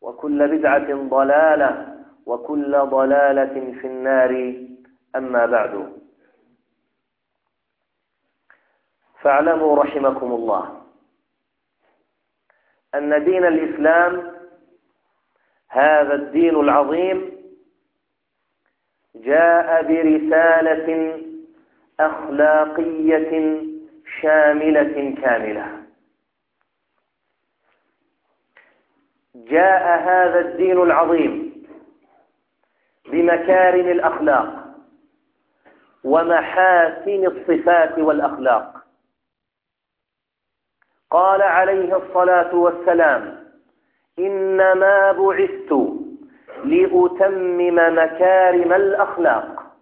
وكل بدعة ضلالة وكل ضلالة في النار. أما بعد. فاعلموا رحمكم الله أن دين الإسلام هذا الدين العظيم جاء برسالة أخلاقية شاملة كاملة. جاء هذا الدين العظيم بمكارم الأخلاق ومحاسن الصفات والأخلاق. قال عليه الصلاة والسلام إنما بعثت لأتمم مكارم الأخلاق.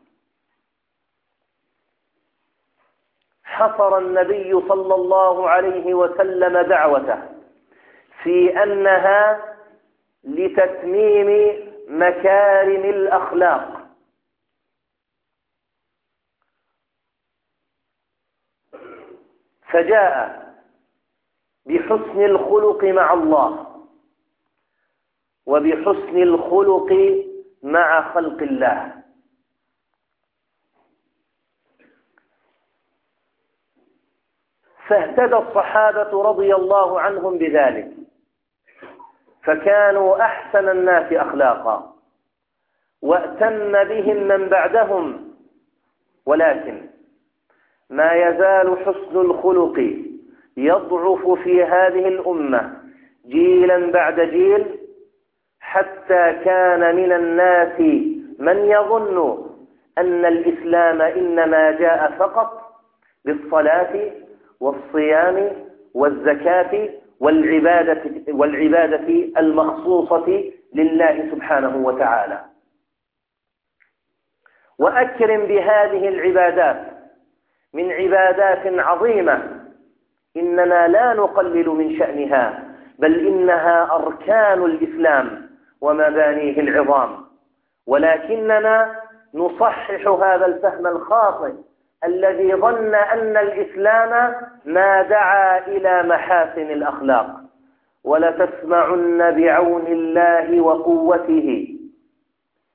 حصر النبي صلى الله عليه وسلم دعوته. في أنها لتتميم مكارم الأخلاق. فجاء بحسن الخلق مع الله وبحسن الخلق مع خلق الله. فاهتدى الصحابة رضي الله عنهم بذلك. فكانوا أحسن الناس أخلاقا وأتم بهم من بعدهم. ولكن ما يزال حسن الخلق يضعف في هذه الأمة جيلا بعد جيل حتى كان من الناس من يظن أن الإسلام إنما جاء فقط بالصلاة والصيام والزكاة والعبادة, والعبادة المخصوصة لله سبحانه وتعالى. وأكرم بهذه العبادات من عبادات عظيمة إننا لا نقلل من شأنها بل إنها أركان الإسلام ومبانيه العظام. ولكننا نصحح هذا الفهم الخاطئ الذي ظن أن الإسلام ما دعا إلى محاسن الأخلاق. ولتسمعن بعون الله وقوته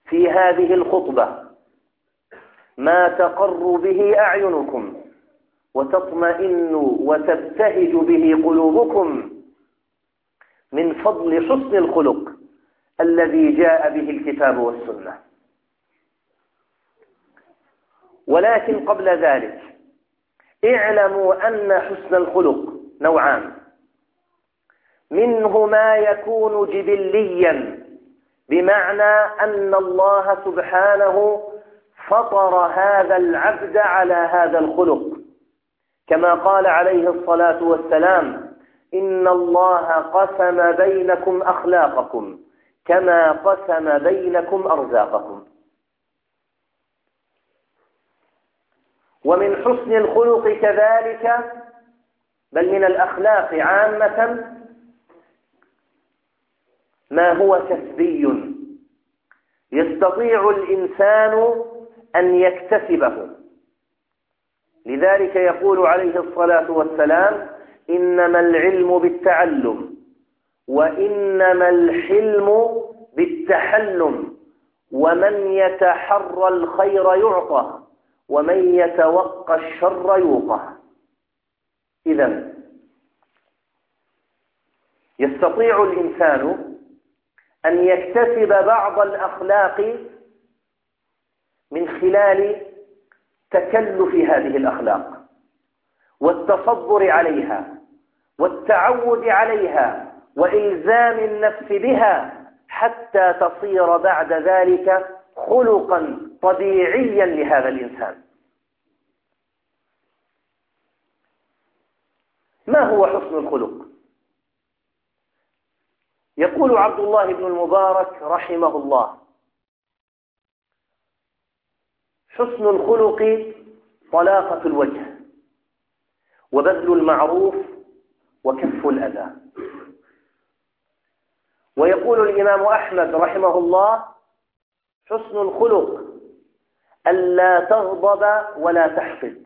في هذه الخطبة. ما تقر به أعينكم وتطمئن وتبتهج به قلوبكم من فضل حسن الخلق الذي جاء به الكتاب والسنة. ولكن قبل ذلك اعلموا أن حسن الخلق نوعان. منه ما يكون جبليا بمعنى أن الله سبحانه فطر هذا العبد على هذا الخلق. كما قال عليه الصلاة والسلام إن الله قسم بينكم أخلاقكم كما قسم بينكم أرزاقكم. ومن حسن الخلق كذلك بل من الأخلاق عامة ما هو كسبي. يستطيع الإنسان أن يكتسبه. لذلك يقول عليه الصلاة والسلام إنما العلم بالتعلم وإنما الحلم بالتحلم ومن يتحرى الخير يعطى. ومن يتوقى الشر يوقى إذا يستطيع الإنسان أن يكتسب بعض الأخلاق من خلال تكلف هذه الأخلاق والتصبر عليها والتعود عليها وإلزام النفس بها حتى تصير بعد ذلك خلقا طبيعيا لهذا الإنسان. ما هو حسن الخلق؟ يقول عبد الله بن المبارك رحمه الله حسن الخلق طلاقة الوجه وبذل المعروف وكف الأذى. ويقول الإمام أحمد رحمه الله حسن الخلق ألا تغضب ولا تحقد.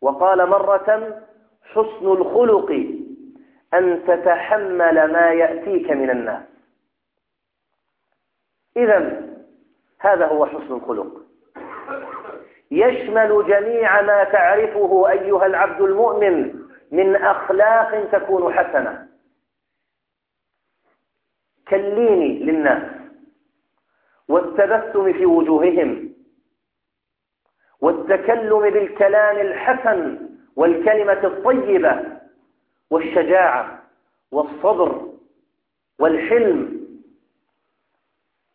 وقال مرة حسن الخلق أن تتحمل ما يأتيك من الناس. إذا هذا هو حسن الخلق. يشمل جميع ما تعرفه أيها العبد المؤمن من أخلاق تكون حسنة. كاللين للناس والتبسم في وجوههم والتكلم بالكلام الحسن والكلمة الطيبة والشجاعة والصبر والحلم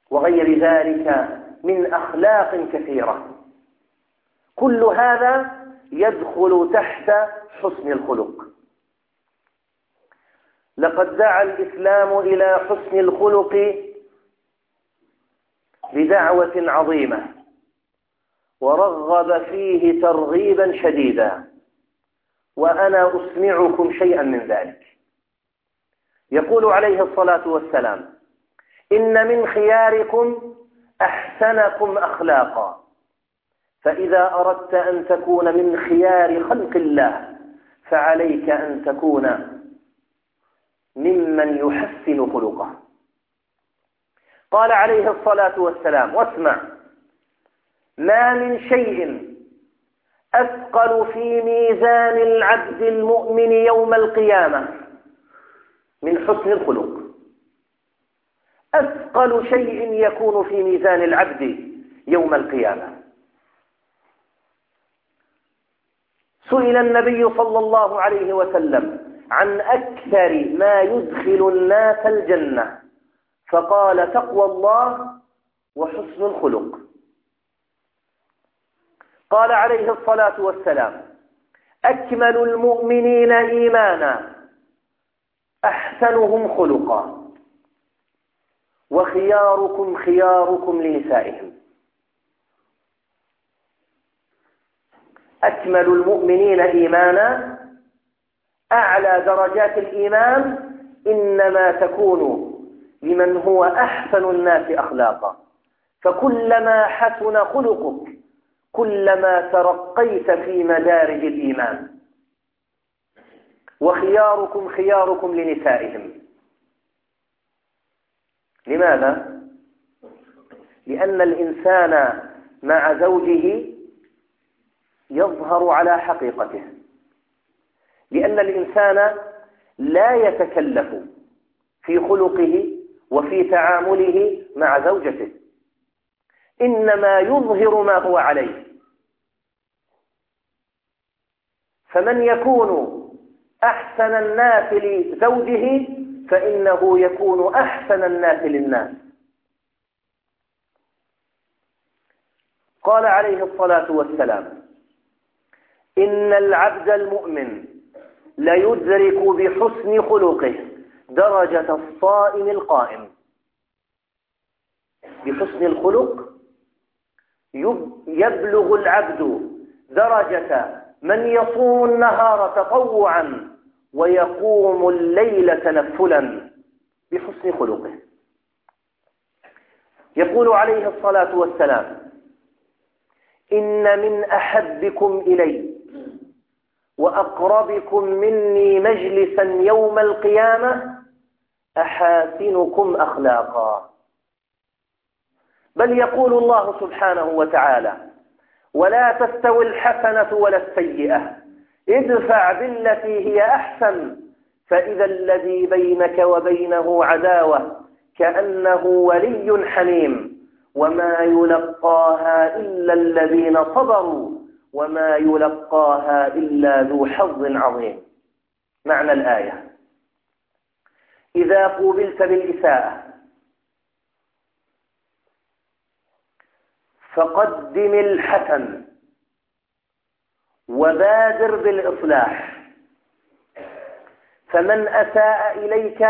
وغير ذلك من أخلاق كثيرة. كل هذا يدخل تحت حسن الخلق. لقد دعا الإسلام إلى حسن الخلق بدعوة عظيمة ورغب فيه ترغيبا شديدا. وأنا أسمعكم شيئا من ذلك. يقول عليه الصلاة والسلام إن من خياركم أحسنكم أخلاقا. فإذا أردت أن تكون من خيار خلق الله فعليك أن تكون ممن يحسن خلقه. قال عليه الصلاة والسلام واسمع ما من شيء أثقل في ميزان العبد المؤمن يوم القيامة من حسن الخلق. أثقل شيء يكون في ميزان العبد يوم القيامة. سئل النبي صلى الله عليه وسلم عن أكثر ما يدخل الناس الجنة فقال تقوى الله وحسن الخلق. قال عليه الصلاة والسلام أكمل المؤمنين إيمانا أحسنهم خلقا وخياركم خياركم لنسائهم. أكمل المؤمنين إيمانا أعلى درجات الإيمان إنما تكون لمن هو أحسن الناس أخلاقا. فكلما حسن خلقك كلما ترقيت في مدارج الإيمان. وخياركم خياركم لنسائهم. لماذا؟ لأن الإنسان مع زوجه يظهر على حقيقته. لأن الإنسان لا يتكلف في خلقه وفي تعامله مع زوجته. إنما يظهر ما هو عليه. فمن يكون أحسن الناس لزوجه فإنه يكون أحسن الناس للناس. قال عليه الصلاة والسلام إن العبد المؤمن ليدرك بحسن خلقه درجة الصائم القائم. بحسن الخلق يبلغ العبد درجة من يصوم النهار تطوعا ويقوم الليل تنفلا بحسن خلقه. يقول عليه الصلاة والسلام إن من أحبكم إلي وأقربكم مني مجلسا يوم القيامة أحاسنكم أخلاقا. بل يقول الله سبحانه وتعالى ولا تستوي الحسنة ولا السيئة ادفع بالتي هي أحسن فإذا الذي بينك وبينه عداوة كأنه ولي حميم وما يلقاها إلا الذين صبروا وما يلقاها إلا ذو حظ عظيم. معنى الآية. إذا قوبلت بالإساءة فقدم الحسن وبادر بالإصلاح. فمن أساء إليك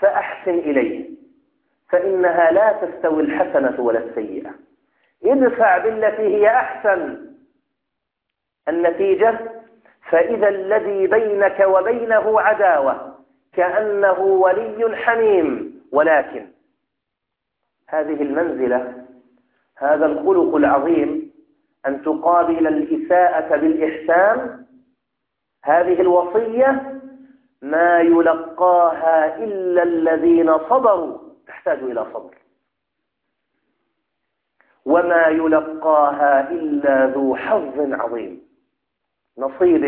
فأحسن إليه فإنها لا تستوي الحسنة ولا السيئة. ادفع بالتي هي أحسن النتيجة فإذا الذي بينك وبينه عداوة كأنه ولي حميم ولكن هذه المنزلة هذا الخلق العظيم أن تقابل الإساءة بالإحسان. هذه الوصية ما يلقاها إلا الذين صبروا. تحتاج إلى صبر. وما يلقاها إلا ذو حظ عظيم. نصيب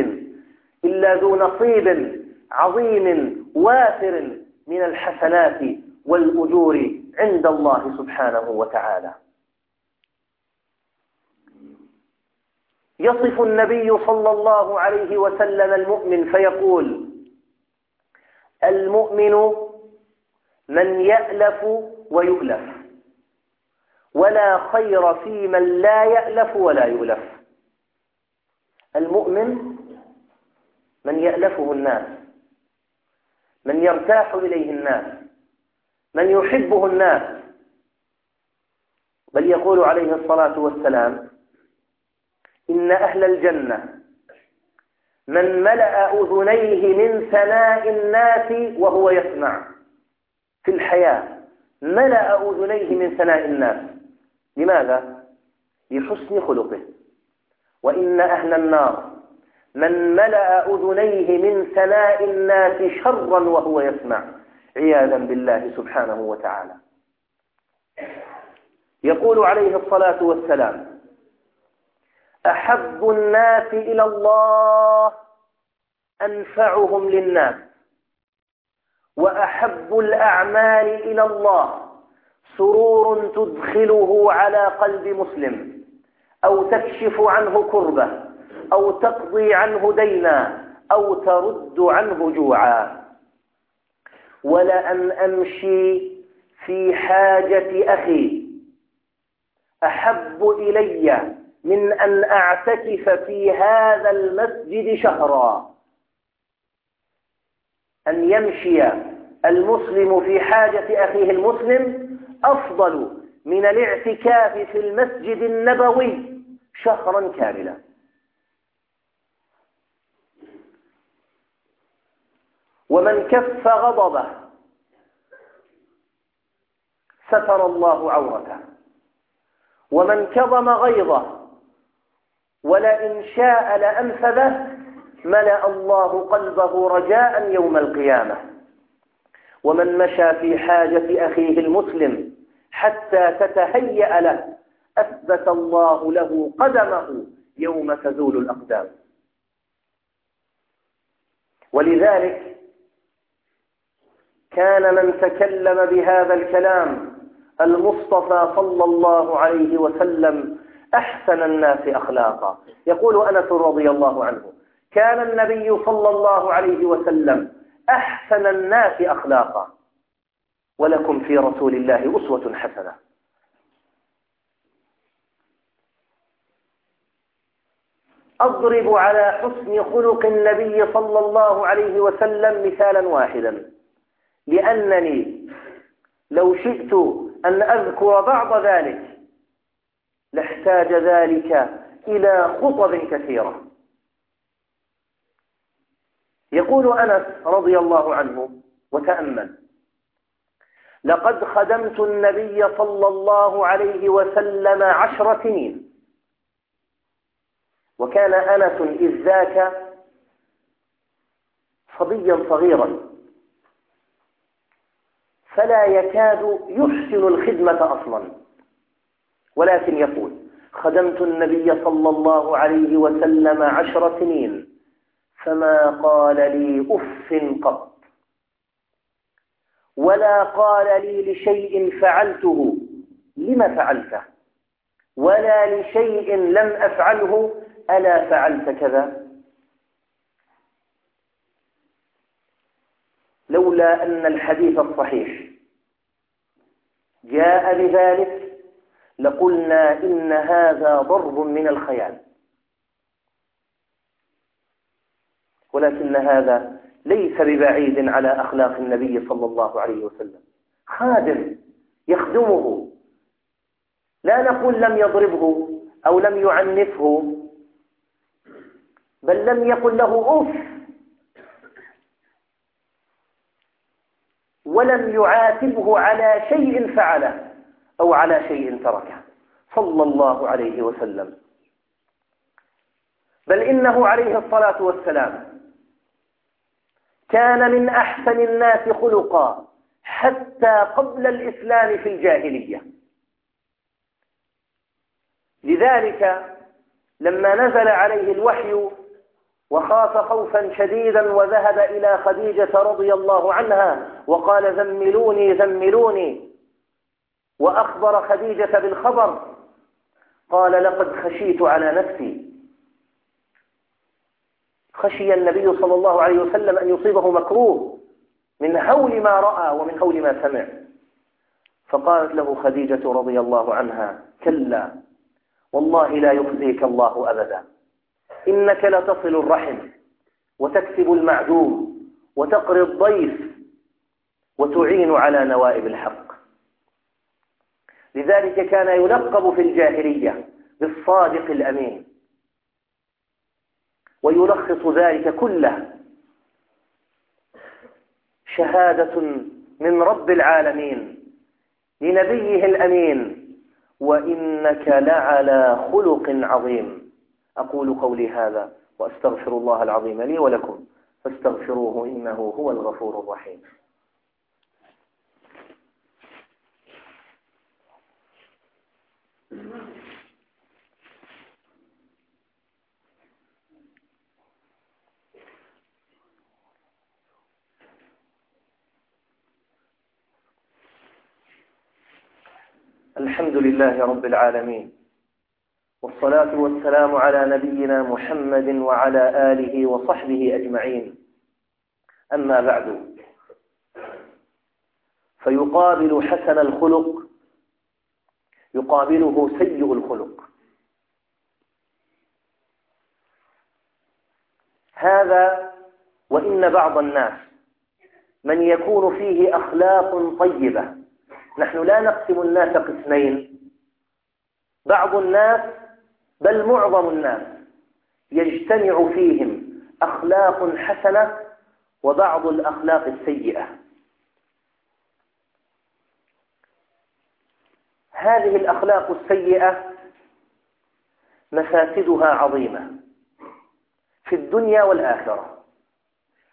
إلا ذو نصيب عظيم وافر من الحسنات والأجور عند الله سبحانه وتعالى. يصف النبي صلى الله عليه وسلم المؤمن فيقول المؤمن من يألف ويؤلف ولا خير في من لا يألف ولا يؤلف. المؤمن من يألفه الناس من يرتاح إليه الناس من يحبه الناس. بل يقول عليه الصلاة والسلام إن أهل الجنة من ملأ أذنيه من ثناء الناس وهو يسمع في الحياة. ملأ أذنيه من ثناء الناس. لماذا؟ لحسن خلقه. وإن أهل النار من ملأ أذنيه من ثناء الناس شرا وهو يسمع. عياذا بالله سبحانه وتعالى. يقول عليه الصلاة والسلام أحب الناس إلى الله أنفعهم للناس. وأحب الأعمال إلى الله سرور تدخله على قلب مسلم أو تكشف عنه كربة أو تقضي عنه دينا أو ترد عنه جوعا. ولأن أمشي في حاجة أخي أحب إلي من أن أعتكف في هذا المسجد شهرا. أن يمشي المسلم في حاجة أخيه المسلم أفضل من الاعتكاف في المسجد النبوي شهرا كاملا. ومن كف غضبه ستر الله عورته. ومن كظم غيظه ولئن شاء لأنفذه ملأ الله قلبه رجاء يوم القيامة. ومن مشى في حاجة أخيه المسلم حتى تتهيأ له أثبت الله له قدمه يوم تزول الأقدام. ولذلك كان من تكلم بهذا الكلام المصطفى صلى الله عليه وسلم أحسن الناس أخلاقا. يقول أنس رضي الله عنه كان النبي صلى الله عليه وسلم أحسن الناس أخلاقا. ولكم في رسول الله أسوة حسنة. أضرب على حسن خلق النبي صلى الله عليه وسلم مثالا واحدا. لأنني لو شئت أن أذكر بعض ذلك لاحتاج ذلك إلى خطب كثيرة. يقول أنس رضي الله عنه وتأمل لقد خدمت النبي صلى الله عليه وسلم عشر سنين وكان أنس إذ ذاك صبيا صغيرا فلا يكاد يحسن الخدمة أصلا. ولكن يقول خدمت النبي صلى الله عليه وسلم عشر سنين فما قال لي أف قط. ولا قال لي لشيء فعلته. لم فعلته؟ ولا لشيء لم أفعله. ألا فعلت كذا؟ لولا أن الحديث الصحيح جاء بذلك لقلنا إن هذا ضرب من الخيال. ولكن هذا ليس ببعيد على أخلاق النبي صلى الله عليه وسلم. خادم يخدمه. لا نقول لم يضربه أو لم يعنفه بل لم يقل له أف ولم يعاتبه على شيء فعله. أو على شيء تركه. صلى الله عليه وسلم. بل إنه عليه الصلاة والسلام كان من أحسن الناس خلقا حتى قبل الإسلام في الجاهلية. لذلك لما نزل عليه الوحي وخاف خوفا شديدا وذهب إلى خديجة رضي الله عنها وقال زملوني زملوني. وأخبر خديجة بالخبر قال لقد خشيت على نفسي. خشي النبي صلى الله عليه وسلم أن يصيبه مكروه من هول ما رأى ومن هول ما سمع. فقالت له خديجة رضي الله عنها كلا والله لا يخزيك الله أبدا. إنك لتصل الرحم وتكسب المعدوم وتقري الضيف وتعين على نوائب الحق. لذلك كان يلقب في الجاهلية بالصادق الأمين. ويلخص ذلك كله. شهادة من رب العالمين لنبيه الأمين. وإنك لعلى خلق عظيم. أقول قولي هذا وأستغفر الله العظيم لي ولكم. فاستغفروه إنه هو الغفور الرحيم. الحمد لله رب العالمين. والصلاة والسلام على نبينا محمد وعلى آله وصحبه أجمعين. أما بعد. فيقابل حسن الخلق يقابله سيء الخلق. هذا وإن بعض الناس من يكون فيه أخلاق طيبة نحن لا نقسم الناس قسمين. بعض الناس بل معظم الناس يجتمع فيهم أخلاق حسنة وبعض الأخلاق السيئة. هذه الأخلاق السيئة مفاسدها عظيمة في الدنيا والآخرة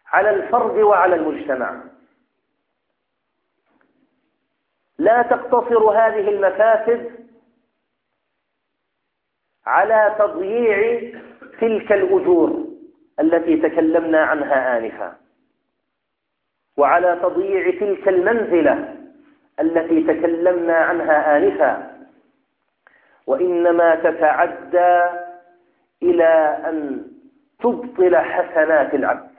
على الفرد وعلى المجتمع. لا تقتصر هذه المفاسد على تضييع تلك الأجور التي تكلمنا عنها آنفا وعلى تضييع تلك المنزلة التي تكلمنا عنها آنفا. وإنما تتعدى إلى أن تبطل حسنات العبد.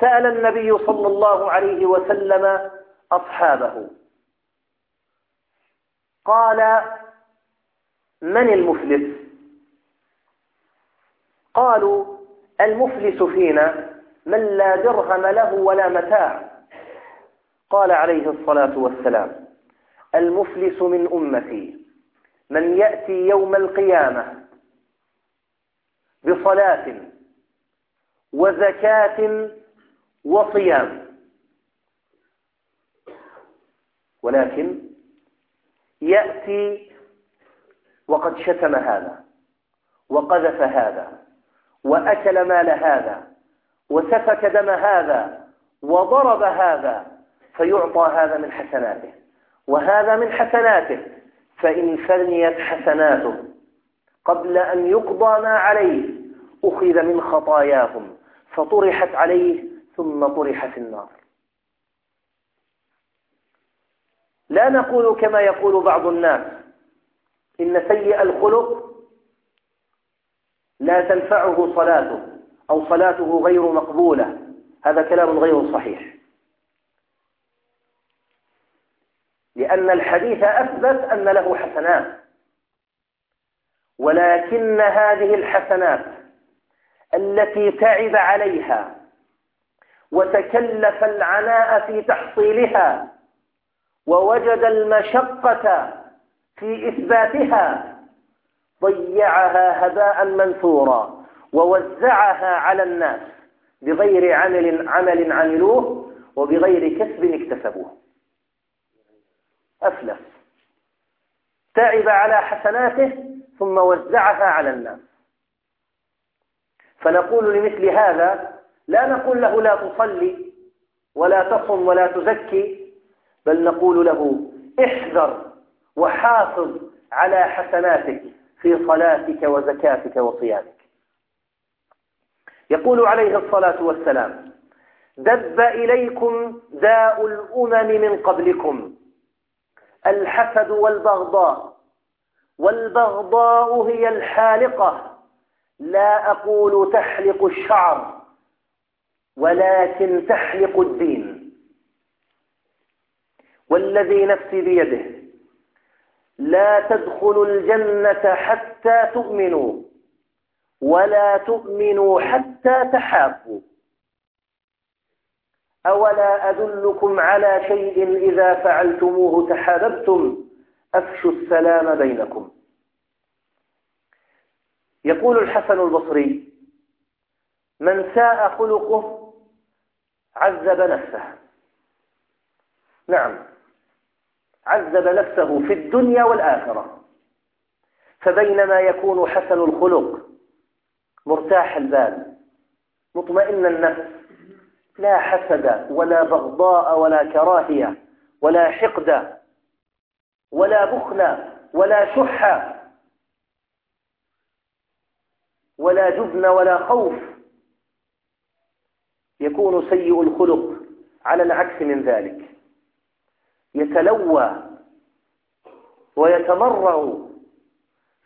سأل النبي صلى الله عليه وسلم أصحابه. قال من المفلس؟ قالوا المفلس فينا من لا درهم له ولا متاع. قال عليه الصلاة والسلام المفلس من أمتي. من يأتي يوم القيامة بصلاة وزكاة وصيام. ولكن يأتي وقد شتم هذا وقذف هذا وأكل مال هذا وسفك دم هذا وضرب هذا فيعطى هذا من حسناته. وهذا من حسناته فإن فنيت حسناته قبل أن يقضى ما عليه أخذ من خطاياهم فطرحت عليه ثم طرح في النار. لا نقول كما يقول بعض الناس إن سيء الخلق لا تنفعه صلاته أو صلاته غير مقبولة. هذا كلام غير صحيح. لأن الحديث أثبت أن له حسنات. ولكن هذه الحسنات التي تعب عليها وتكلف العناء في تحصيلها ووجد المشقة في إثباتها ضيعها هباء منثورا ووزعها على الناس بغير عمل عمل عملوه وبغير كسب اكتسبوه. أفلس. تعب على حسناته ثم وزعها على الناس. فنقول لمثل هذا لا نقول له لا تصلي ولا تصم ولا تزكي بل نقول له احذر وحافظ على حسناتك في صلاتك وزكاتك وصيامك. يقول عليه الصلاة والسلام دب إليكم داء الأمم من قبلكم الحسد والبغضاء والبغضاء هي الحالقة لا أقول تحلق الشعر ولكن تحلق الدين. والذي نفسي بيده. لا تدخلوا الجنة حتى تؤمنوا ولا تؤمنوا حتى تحابوا. أولا أدلكم على شيء إذا فعلتموه تحاببتم؟ أفشوا السلام بينكم. يقول الحسن البصري من ساء خلقه عذب نفسه. نعم. عذب نفسه في الدنيا والآخرة. فبينما يكون حسن الخلق مرتاح البال مطمئن النفس لا حسد ولا بغضاء ولا كراهية ولا حقد ولا بخل ولا شح ولا جبن ولا خوف. يكون سيء الخلق على العكس من ذلك. يتلوى ويتمرغ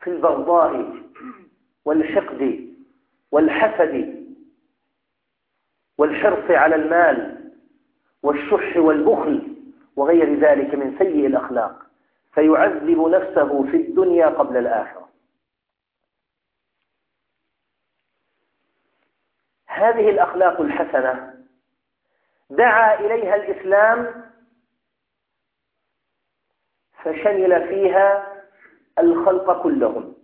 في البغضاء والحقد والحسد والحرص على المال والشح والبخل وغير ذلك من سيء الأخلاق فيعذب نفسه في الدنيا قبل الآخرة. هذه الأخلاق الحسنة دعا إليها الإسلام فشمل فيها الخلق كلهم.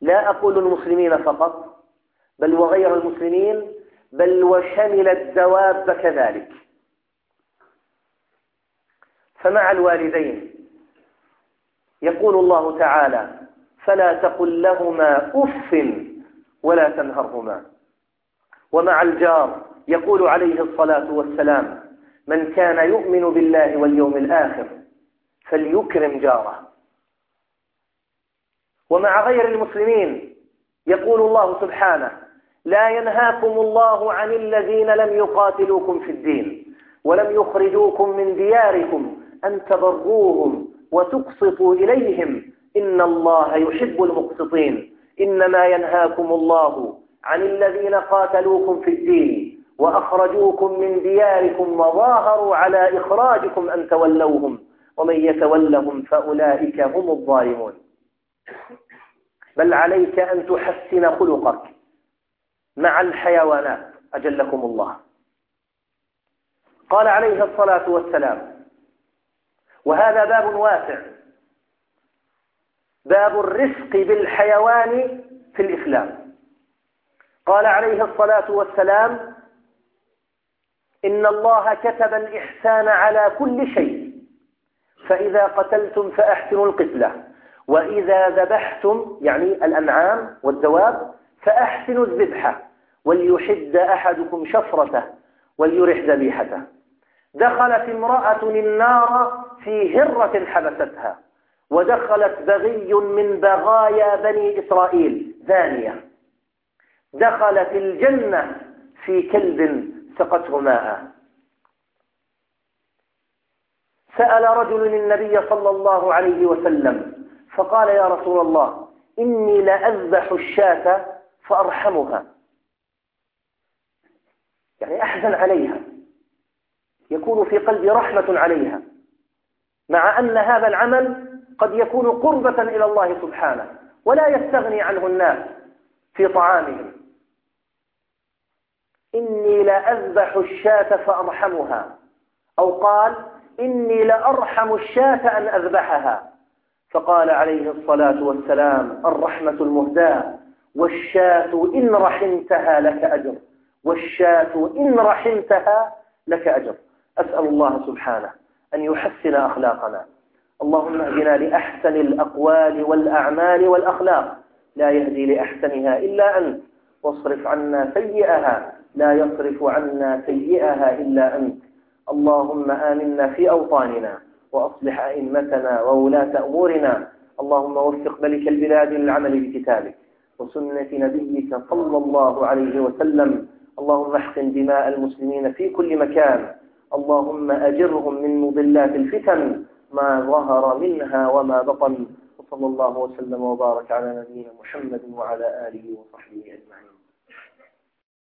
لا أقول المسلمين فقط بل وغير المسلمين بل وشمل الدواب كذلك. فمع الوالدين يقول الله تعالى فلا تقل لهما أف ولا تنهرهما. ومع الجار يقول عليه الصلاة والسلام من كان يؤمن بالله واليوم الآخر فليكرم جاره. ومع غير المسلمين يقول الله سبحانه لا ينهاكم الله عن الذين لم يقاتلوكم في الدين ولم يخرجوكم من دياركم أن تبروهم وتقسطوا إليهم. إن الله يحب المقسطين. إنما ينهاكم الله عن الذين قاتلوكم في الدين وأخرجوكم من دياركم وظاهروا على إخراجكم أن تولوهم. ومن يتولهم فأولئك هم الظالمون. بل عليك أن تحسن خلقك مع الحيوانات أجلكم الله. قال عليه الصلاة والسلام وهذا باب واسع. باب الرفق بالحيوان في الإسلام. قال عليه الصلاة والسلام إن الله كتب الإحسان على كل شيء. فإذا قتلتم فأحسنوا القتلة. وإذا ذبحتم يعني الأنعام والدواب فأحسنوا الذبحة. وليحد أحدكم شفرته وليرح ذبيحته. دخلت امرأة النار في هرة حبستها. ودخلت بغي من بغايا بني إسرائيل. ثانية. دخلت الجنة في كلب سقته ماء. سأل رجل النبي صلى الله عليه وسلم فقال يا رسول الله إني لأذبح الشاة فأرحمها. يعني أحزن عليها. يكون في قلبي رحمة عليها. مع أن هذا العمل قد يكون قربة إلى الله سبحانه ولا يستغني عنه الناس في طعامهم. إني لأذبح الشاة فأرحمها. أو قال إني لأرحم الشاة أن أذبحها. فقال عليه الصلاة والسلام الرحمة المهداة والشاة إن رحمتها لك أجر. والشاة إن رحمتها لك أجر. أسأل الله سبحانه أن يحسن أخلاقنا. اللهم اهدنا لأحسن الأقوال والأعمال والأخلاق. لا يهدي لأحسنها إلا أنت. واصرف عنا سيئها. لا يصرف عنا سيئها إلا أنت. اللهم آمنا في أوطاننا وأصلح أئمتنا وولاة أمورنا. اللهم وفق ملك البلاد للعمل بكتابك وسنة نبيك صلى الله عليه وسلم. اللهم احقن دماء المسلمين في كل مكان. اللهم أجرهم من مضلات الفتن ما ظهر منها وما بطن. وصلى الله وسلم وبارك على نبينا محمد وعلى آله وصحبه أجمعين.